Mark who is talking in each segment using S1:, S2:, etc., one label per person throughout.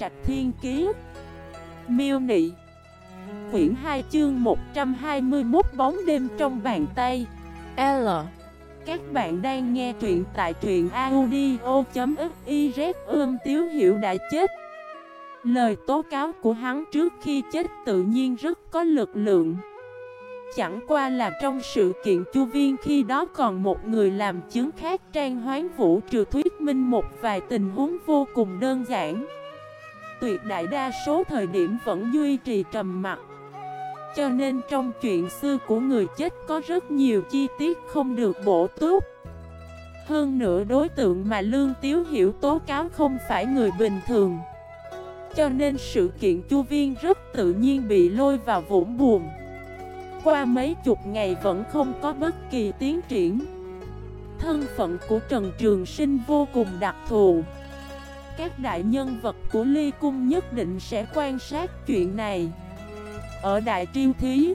S1: Trạch Thiên Kiế Miêu Nị. Quyển 2 chương 121 bóng đêm trong bàn tay. L. Các bạn đang nghe truyện tại truyện audio.xyz Ưm Tiếu Hiểu đã chết. Lời tố cáo của hắn trước khi chết tự nhiên rất có lực lượng. Chẳng qua là trong sự kiện chu viên khi đó còn một người làm chứng khác trang hoán vũ trừ thuyết minh một vài tình huống vô cùng đơn giản. Tuyệt đại đa số thời điểm vẫn duy trì trầm mặc. Cho nên trong chuyện xưa của người chết có rất nhiều chi tiết không được bổ túc. Hơn nữa đối tượng mà Lương Tiếu Hiểu tố cáo không phải người bình thường. Cho nên sự kiện chu viên rất tự nhiên bị lôi vào vũng buồn. Qua mấy chục ngày vẫn không có bất kỳ tiến triển. Thân phận của Trần Trường Sinh vô cùng đặc thù. Các đại nhân vật của Ly Cung nhất định sẽ quan sát chuyện này. Ở Đại Triêu Thí,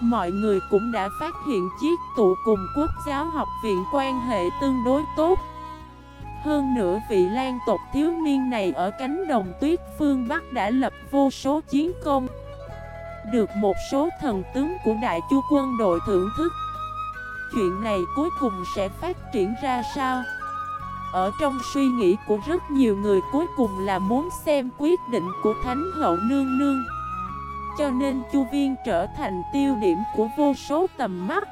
S1: Mọi người cũng đã phát hiện chiếc tụ cùng quốc giáo học viện quan hệ tương đối tốt. Hơn nữa vị lan tộc thiếu niên này ở cánh đồng tuyết phương Bắc đã lập vô số chiến công, được một số thần tướng của đại chu quân đội thưởng thức. Chuyện này cuối cùng sẽ phát triển ra sao? Ở trong suy nghĩ của rất nhiều người, cuối cùng là muốn xem quyết định của Thánh Hậu Nương Nương. Cho nên Chu Viên trở thành tiêu điểm của vô số tầm mắt.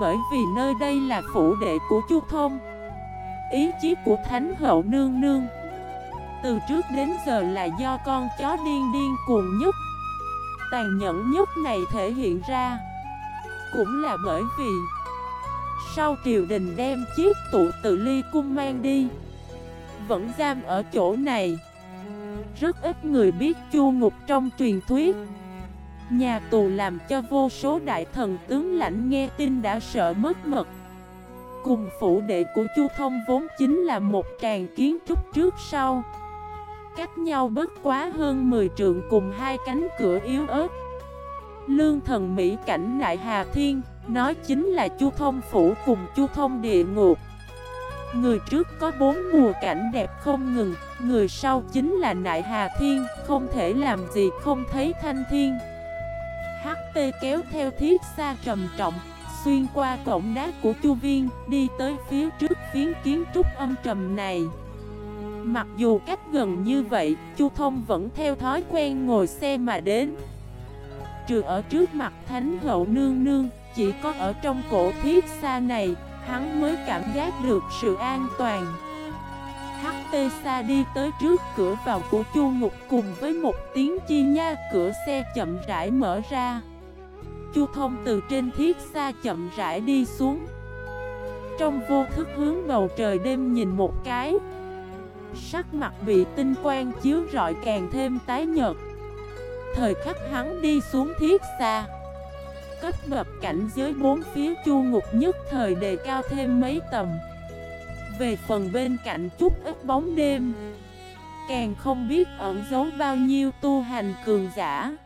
S1: Bởi vì nơi đây là phủ đệ của Chu Thông. Ý chí của Thánh Hậu Nương Nương Từ trước đến giờ là do con chó điên điên cuồng nhất tàn nhẫn nhất này thể hiện ra Cũng là bởi vì sau triều đình đem chiếc tụ tự ly cung mang đi, Vẫn giam ở chỗ này. Rất ít người biết chu ngục trong truyền thuyết. Nhà tù làm cho vô số đại thần tướng lãnh nghe tin đã sợ mất mật. Cùng phủ đệ của Chu Thông vốn chính là một tràng kiến trúc trước sau. Cách nhau bất quá hơn 10 trượng cùng hai cánh cửa yếu ớt. Lương thần Mỹ cảnh nại Hà Thiên Nói chính là Chu Thông Phủ cùng Chu Thông Địa Ngục. Người trước có bốn mùa cảnh đẹp không ngừng Người sau chính là Nại Hà Thiên Không thể làm gì không thấy Thanh Thiên. HT kéo theo thiết xa trầm trọng Xuyên qua cổng đá của Chu Viên Đi tới phía trước phiến kiến trúc âm trầm này. Mặc dù cách gần như vậy, Chu Thông vẫn theo thói quen ngồi xe mà đến. Trừ ở trước mặt Thánh Hậu Nương Nương, chỉ có ở trong cổ thiết xa này, hắn mới cảm giác được sự an toàn. HT xa đi tới trước cửa vào của Chu Ngục cùng với một tiếng chi nha cửa xe chậm rãi mở ra. Chu Thông từ trên thiết xa chậm rãi đi xuống. Trong vô thức hướng bầu trời đêm nhìn một cái Sắc mặt bị tinh quang chiếu rọi càng thêm tái nhợt Thời khắc hắn đi xuống thiết xa Cấp bậc cảnh giới bốn phía chu ngục nhất thời đề cao thêm mấy tầm Về phần bên cạnh chút ít bóng đêm Càng không biết ẩn giấu bao nhiêu tu hành cường giả.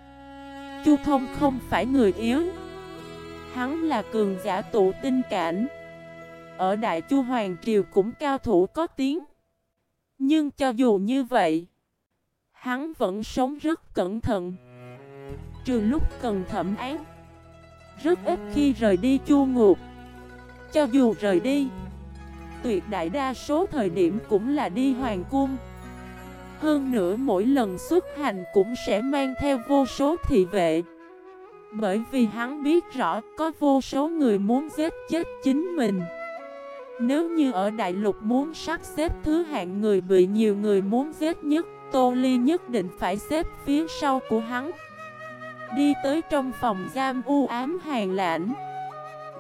S1: Chu thông không phải người yếu Hắn là cường giả tụ tinh cảnh. Ở Đại Chu Hoàng Triều cũng cao thủ có tiếng nhưng cho dù như vậy, hắn vẫn sống rất cẩn thận. Trừ lúc cần thẩm án, rất ít khi rời đi chu ngục. Cho dù rời đi, tuyệt đại đa số thời điểm cũng là đi hoàng cung. Hơn nữa mỗi lần xuất hành cũng sẽ mang theo vô số thị vệ. Bởi vì hắn biết rõ có vô số người muốn giết chết chính mình. Nếu như ở đại lục muốn sắp xếp thứ hạng người bị nhiều người muốn giết nhất Tô Ly nhất định phải xếp phía sau của hắn Đi tới trong phòng giam u ám hàng lãnh.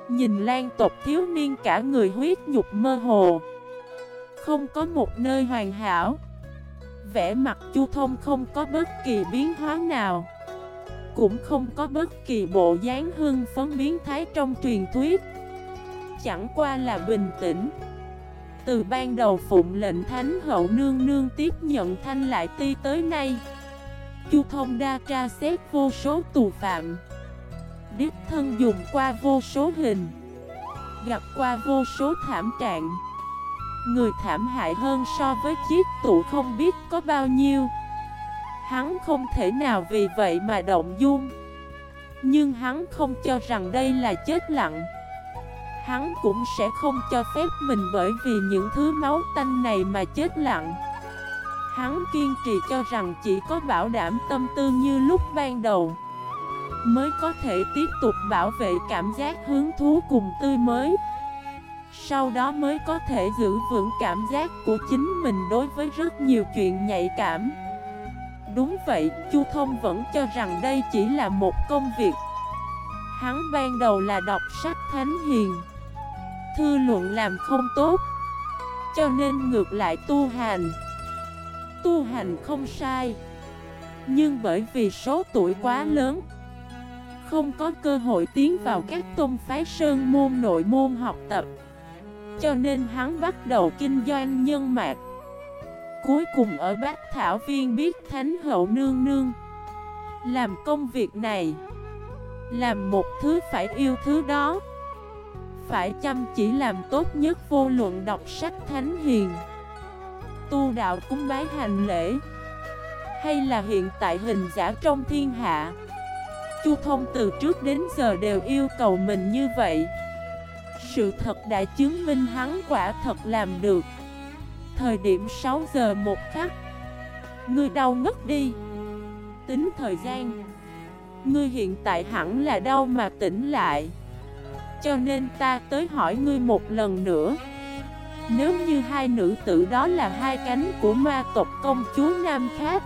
S1: Nhìn lan tộc thiếu niên cả người huyết nhục mơ hồ. Không có một nơi hoàn hảo. Vẽ mặt chu thông không có bất kỳ biến hóa nào. Cũng không có bất kỳ bộ dáng hương phấn biến thái trong truyền thuyết. Chẳng qua là bình tĩnh. Từ ban đầu phụng lệnh Thánh Hậu Nương Nương tiếp nhận thanh lại ti tới nay Chu Thông đa tra xét vô số tù phạm. Đích thân dùng qua vô số hình. Gặp qua vô số thảm trạng. Người thảm hại hơn so với chiếc tụ không biết có bao nhiêu. Hắn không thể nào vì vậy mà động dung. Nhưng hắn không cho rằng đây là chết lặng. Hắn cũng sẽ không cho phép mình bởi vì những thứ máu tanh này mà chết lặng. Hắn kiên trì cho rằng chỉ có bảo đảm tâm tư như lúc ban đầu Mới có thể tiếp tục bảo vệ cảm giác hứng thú cùng tươi mới. Sau đó mới có thể giữ vững cảm giác của chính mình đối với rất nhiều chuyện nhạy cảm. Đúng vậy, Chu Thông vẫn cho rằng đây chỉ là một công việc. Hắn ban đầu là đọc sách Thánh Hiền Thư luận làm không tốt Cho nên ngược lại tu hành. Tu hành không sai. Nhưng bởi vì số tuổi quá lớn, Không có cơ hội tiến vào các tôn phái sơn môn nội môn học tập. Cho nên hắn bắt đầu kinh doanh nhân mạc. Cuối cùng ở Bác Thảo Viên biết Thánh Hậu Nương Nương. Làm công việc này, Làm một thứ phải yêu thứ đó. Phải chăm chỉ làm tốt nhất vô luận đọc sách Thánh Hiền. Tu đạo cúng bái hành lễ, Hay là hiện tại hình giả trong thiên hạ? Chu Thông từ trước đến giờ đều yêu cầu mình như vậy. Sự thật đã chứng minh hắn quả thật làm được. Thời điểm 6 giờ một khắc, Ngươi đau ngất đi. Tính thời gian, Ngươi hiện tại hẳn là đau mà tỉnh lại. Cho nên ta tới hỏi ngươi một lần nữa. Nếu như hai nữ tử đó là hai cánh của ma tộc công chúa Nam Khác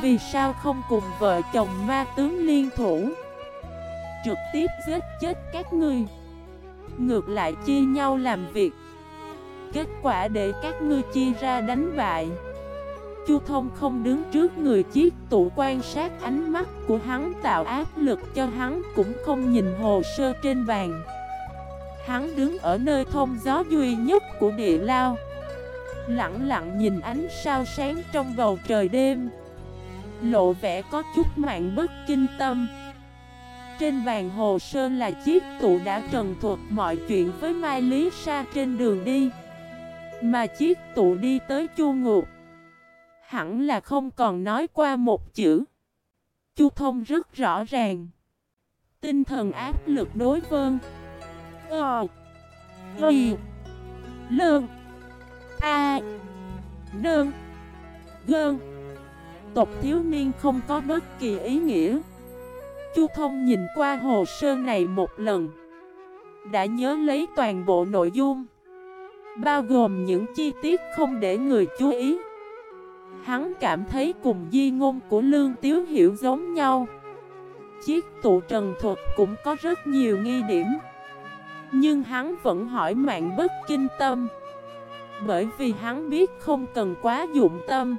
S1: Vì sao không cùng vợ chồng ma tướng liên thủ? Trực tiếp giết chết các ngươi. Ngược lại chia nhau làm việc. Kết quả để các ngươi chia ra đánh bại. Chu Thông không đứng trước người chiếc tụ quan sát ánh mắt của hắn, tạo áp lực cho hắn cũng không nhìn hồ sơ trên bàn. Hắn đứng ở nơi thông gió duy nhất của địa lao. Lặng lặng nhìn ánh sao sáng trong bầu trời đêm. Lộ vẻ có chút mạng bất kinh tâm. Trên bàn hồ sơ là chiếc tụ đã trần thuật mọi chuyện với Mai Lý Sa trên đường đi. Mà chiếc tụ đi tới chu ngục. Hẳn là không còn nói qua một chữ. Chu thông rất rõ ràng. Tinh thần áp lực đối vương Ờ. Y Lương. A. Nương. Gơn. Tộc thiếu niên không có bất kỳ ý nghĩa. Chu thông nhìn qua hồ sơ này một lần, Đã nhớ lấy toàn bộ nội dung, Bao gồm những chi tiết không để người chú ý. Hắn cảm thấy cùng di ngôn của Lương Tiếu Hiểu giống nhau. Chiếc tụ trần thuật cũng có rất nhiều nghi điểm. Nhưng hắn vẫn hỏi mạng bất kinh tâm. Bởi vì hắn biết không cần quá dụng tâm.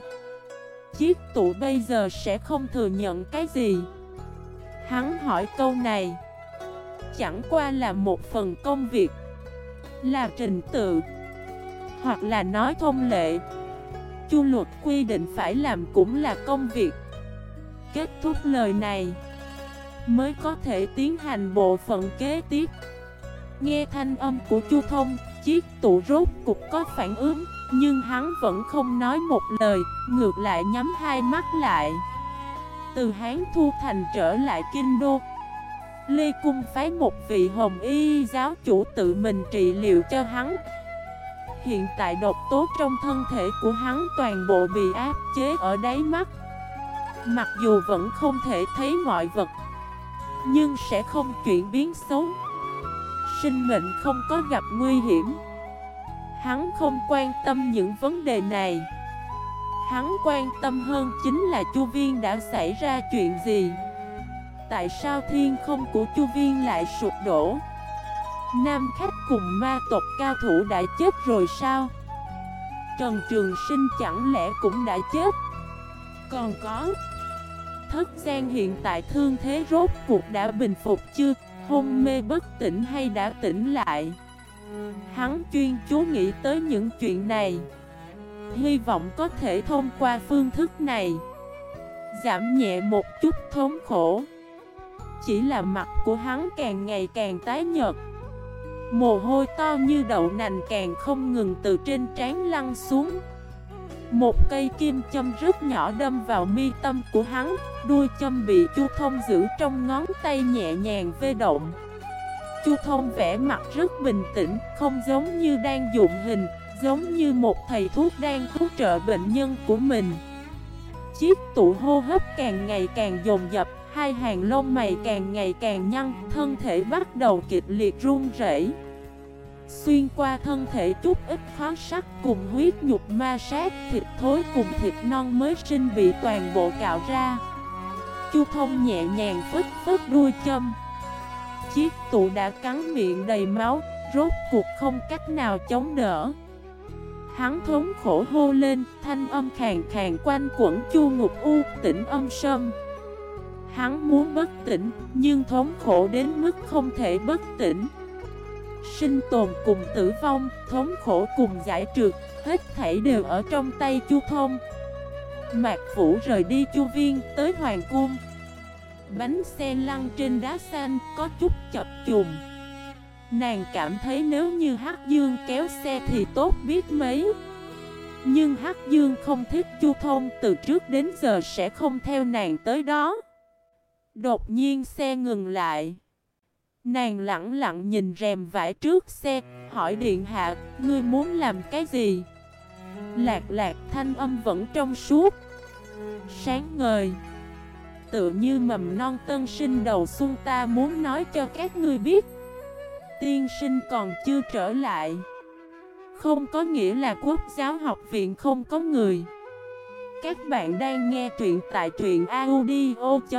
S1: Chiếc tụ bây giờ sẽ không thừa nhận cái gì. Hắn hỏi câu này. Chẳng qua là một phần công việc. Là trình tự. Hoặc là nói thông lệ. Chu luật quy định phải làm cũng là công việc. Kết thúc lời này, Mới có thể tiến hành bộ phận kế tiếp. Nghe thanh âm của Chu Thông, Chiếc tủ rốt cục có phản ứng, Nhưng hắn vẫn không nói một lời, Ngược lại nhắm hai mắt lại. Từ Hán Thu Thành trở lại Kinh Đô, Lê Cung phái một vị hồng y giáo chủ tự mình trị liệu cho hắn. Hiện tại độc tố trong thân thể của hắn toàn bộ bị áp chế ở đáy mắt. Mặc dù vẫn không thể thấy mọi vật, Nhưng sẽ không chuyển biến xấu. Sinh mệnh không có gặp nguy hiểm Hắn không quan tâm những vấn đề này Hắn quan tâm hơn chính là Chu Viên đã xảy ra chuyện gì Tại sao thiên không của Chu Viên lại sụp đổ Nam khách cùng ma tộc cao thủ đã chết rồi sao? Trần Trường Sinh chẳng lẽ cũng đã chết? Còn có, Thất Giang hiện tại thương thế rốt cuộc đã bình phục chưa? Hôn mê bất tỉnh hay đã tỉnh lại? Hắn chuyên chú nghĩ tới những chuyện này. Hy vọng có thể thông qua phương thức này. Giảm nhẹ một chút thống khổ. Chỉ là mặt của hắn càng ngày càng tái nhợt. Mồ hôi to như đậu nành càng không ngừng từ trên trán lăn xuống. Một cây kim châm rất nhỏ đâm vào mi tâm của hắn, Đuôi châm bị Chu Thông giữ trong ngón tay nhẹ nhàng vê động. Chu Thông vẽ mặt rất bình tĩnh, Không giống như đang dụng hình, Giống như một thầy thuốc đang cứu trợ bệnh nhân của mình. Chiếc tụ hô hấp càng ngày càng dồn dập, Hai hàng lông mày càng ngày càng nhăn, Thân thể bắt đầu kịch liệt run rẩy. Xuyên qua thân thể chút ít khó sắc cùng huyết nhục ma sát Thịt thối cùng thịt non mới sinh bị toàn bộ cạo ra. Chu thông nhẹ nhàng phức phức đuôi châm. Chiếc tụ đã cắn miệng đầy máu Rốt cuộc không cách nào chống đỡ. Hắn thống khổ hô lên Thanh âm khàn khàn quanh quẩn chu ngục u tỉnh âm sâm. Hắn muốn bất tỉnh, nhưng thống khổ đến mức không thể bất tỉnh. Sinh tồn cùng tử vong, thống khổ cùng giải trượt, hết thảy đều ở trong tay Chu Thông. Mạc Vũ rời đi Chu Viên tới Hoàng Cung. Bánh xe lăn trên đá xanh có chút chập chùm. Nàng cảm thấy nếu như Hắc Dương kéo xe thì tốt biết mấy. Nhưng Hắc Dương không thích Chu Thông từ trước đến giờ sẽ không theo nàng tới đó. Đột nhiên xe ngừng lại. Nàng lặng lặng nhìn rèm vải trước xe, hỏi điện hạ, ngươi muốn làm cái gì? Lạc lạc thanh âm vẫn trong suốt. Sáng ngời. Tự như mầm non tân sinh đầu xuân ta muốn nói cho các ngươi biết. Tiên sinh còn chưa trở lại. Không có nghĩa là quốc giáo học viện không có người. Các bạn đang nghe truyện tại truyện audio.fif